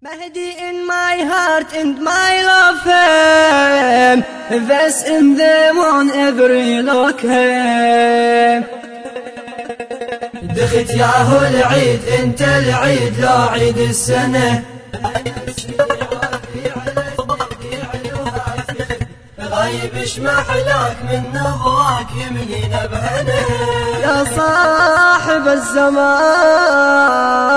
Mahdi in my heart and my love him That's in them on every look him دخت ياهو العيد انت العيد لا عيد السنة. غايب اش محلاك من نظرك يملينا بهنا يا صاحب الزمان.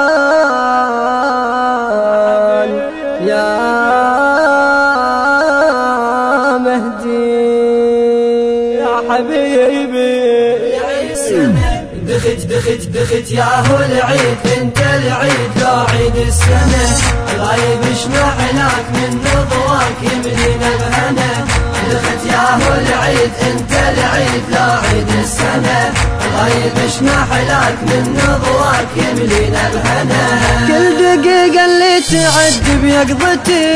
دخت دخت دخت ياهو العيد انت العيد لا عيد السنة. غايب اش محلاك من نظرك يملينا بهنا دخت ياهو العيد انت العيد لا عيد السنة. غايب اش محلاك من نظرك يملينا بهنا كل دقيقة اللي تعد بيقظتي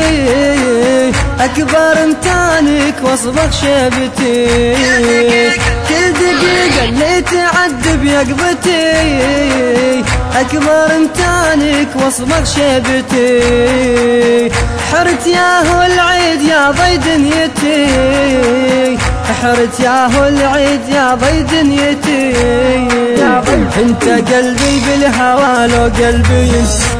أكبر امتانك وأصبغ شيبتي كل دقيقة تعد بيقظتي أكبر امتانك واصبغ شيبتي. حرت ياهو العيد يا ضي دنيتي. حرت ياهو العيد يا ضي دنيتي. انت قلبي بالهوى لو قلبي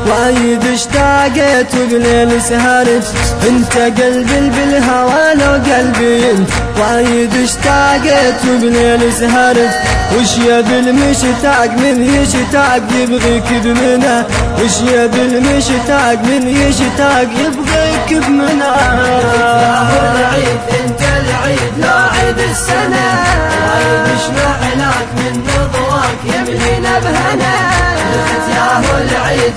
وأيد اشتاقت وبليل سهرت انت قلبي بالهوى لو قلبي وأيد اشتاقت وبليل سهرت وش يا بالمشتاق من يشتاق يبغيك بمنى. وش يا بالمشتاق من يشتاق يبغيك بمنى.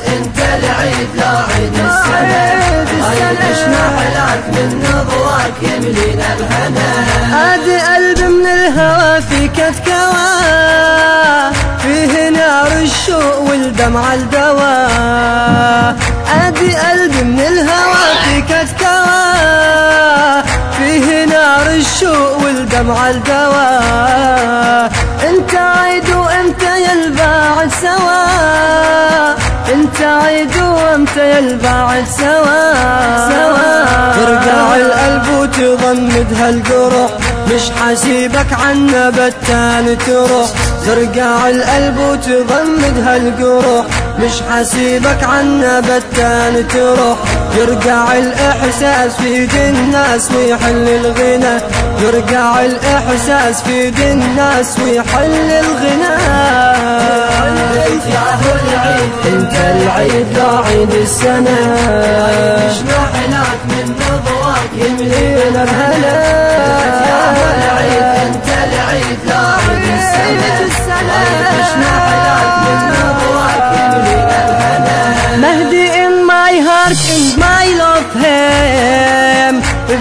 انت العيد لا عيد السنة. العيد اش محلاك من نظرك يملينا بهنا ادي قلب من الهوى في كتكوى فيه نار الشوق والدمع الدواء ادي قلب من الهوى في كتكوى فيه نار الشوق والدمع الدواء انت عيد وانت الباعد سوا سوا ترجع القلب وتضمد هالقروح مش حسيبك عنا بتان تروح. ترجع القلب وتضمد هالقروح. مش حسيبك عنا بتان تروح. يرجع الإحساس في ايد الناس ويحل الغنى. يرجع الإحساس في ايد الناس ويحل الغنى. إنت العيد لا عيد السنة. اش محلاك من نظرك بهنا Mahdi in my heart and my love him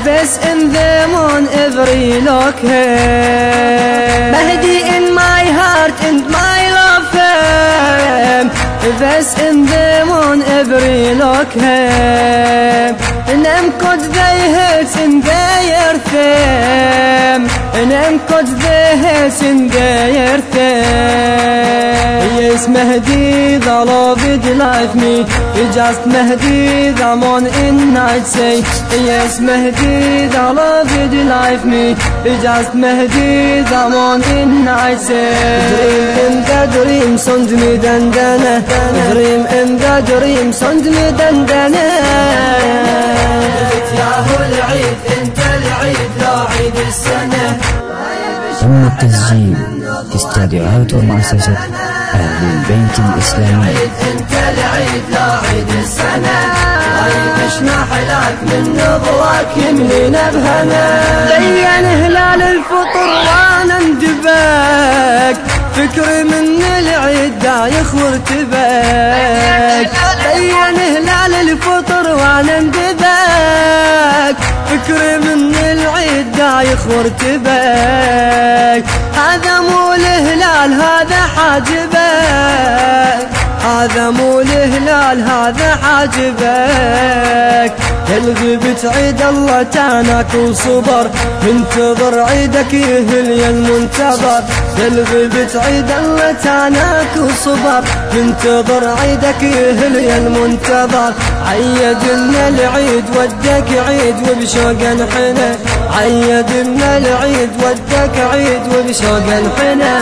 This in them on every look Mahdi in my heart and my love him This in them on every look him And them could they hate in their Yes Mahdi the love it life me You just Mahdi the moon in night say Yes Mahdi the love it life me You just Mahdi the moon in night say Dream in the dream send me dandana Dream in the dream send me dandana ياهو العيد انت العيد لا عيد ومؤسسة أهل البيت الإسلامي العيد انت العيد لا عيد السنة اش محلاك من نظرك يملينا بهنا بين هلال الفطر وأنا اندبك فكري من العيد دايخ وارتبك بين هلال الفطر وأنا اندبك فكري من العيد دايخ وارتبك هذا هذا حاجبك. هذا مو الهلال هذا عاجبك الغبت عيد الله تانك وصبر منتظر عيدك يهل يا المنتظر. الغبت عيد الله تانك وصبر منتظر عيدك يهل يا المنتظر. عيد لنا العيد ودك عيد وبشوق انحنى عيد لنا العيد ودك عيد وبشوق انحنى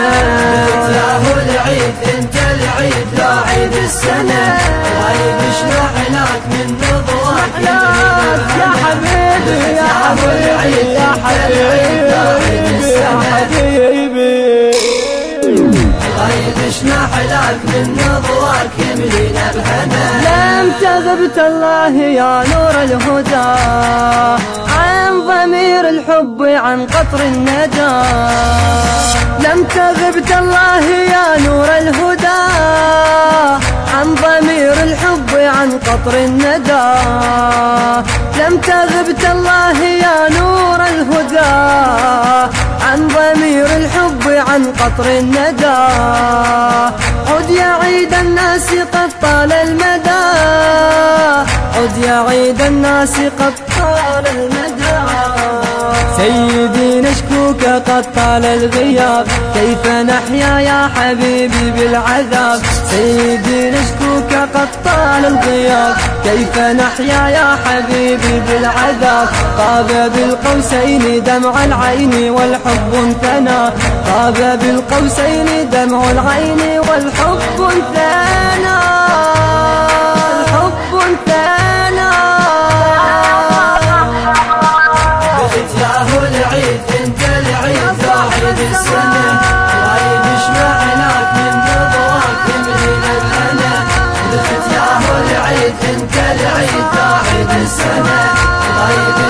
يا هو العيد انت العيد لا عيد السنة. غايب شلوح لك من نضوك يا حبيبي يا حبيبي. تغبت الله يا نور الهدى. عن ضمير الحب عن قطر الندى لم تغبت الله يا نور الهدى. عن ضمير الحب عن قطر الندى لم تغبت الله يا نور الهدى. عن ضمير الحب عن قطر الندى عد يا عيد الناس قد طال المدى. عد يا عيد الناس قد طال المدى. سيدي نشكوك قد طال الغياب. كيف نحيا يا حبيبي بالعذاب؟ سيدي نشكوك قد طال الغياب. كيف نحيا يا حبيبي بالعذاب؟ طاب بالقوسين دمع العين والحب انثنى طاب بالقوسين دمع العين والحب انثنى الحب انثنى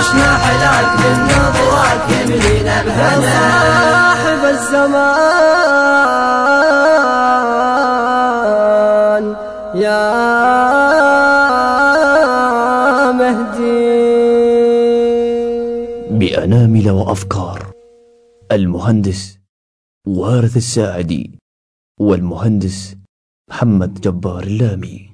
شلوح لك من نضوك يملينا بهنا. صاحب الزمان يا مهدي. بأنامل وأفكار المهندس وارث الساعدي والمهندس محمد جبار اللامي.